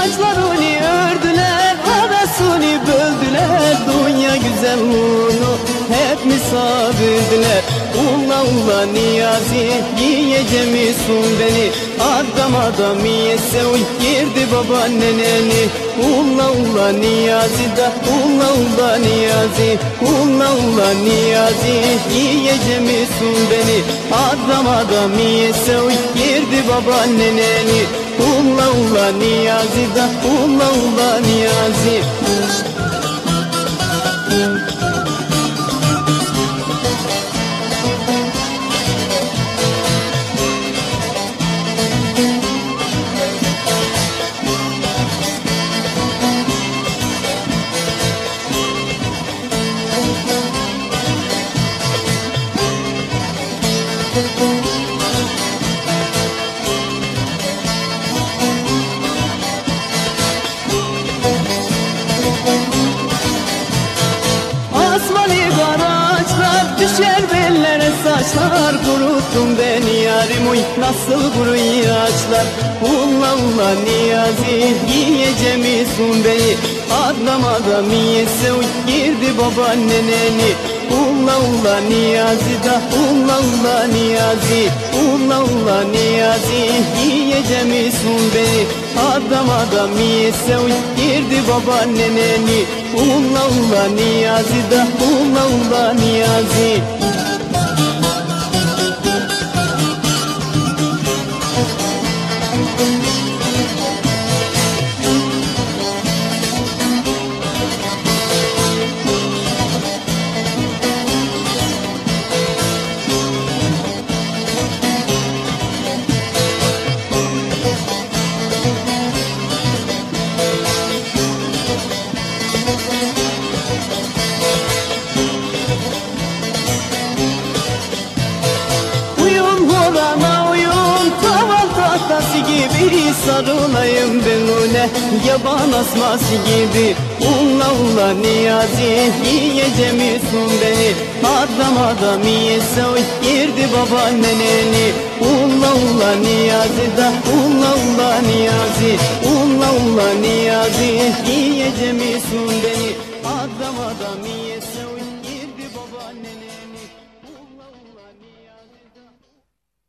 Saçlarını ördüler arasını böldüler. Dünya güzelliğini hep misafirdiler Ula ula niyazi yiyeceğimisin beni? Adam adam yese uy girdi babaanneneni Ula ula niyazi da ula ula niyazi. Ula ula niyazi yiyeceğimisin beni Adam adam yese uy girdi babaanneneni Ula ula niyazi da ula ula niyazi ağaçlar düşer bellere saçlar Kuruttun beni yarim uy nasıl kuruyor ağaçlar Ulla ulla niyazi yiyeceğimisin beni. Adam adam yese uy girdi babaanneneni Ulla ulla niyazi da ulla ulla niyazi. Ulla ulla niyazi yiyeceğimisin beni. Adam adam yese uy girdi babaanneneni Ulla ulla niyazi da ulla ulla niyazi. Uyun gibi Sarılayım ben öyle yaban asması gibi. Ulla ulla niyazi yiyeceğimisin beni. Adam adam yiyese oy girdi babaanneneni Ulla ulla niyazi da ulla ulla niyazi. Ulla ulla niyazi yiyeceğimisin beni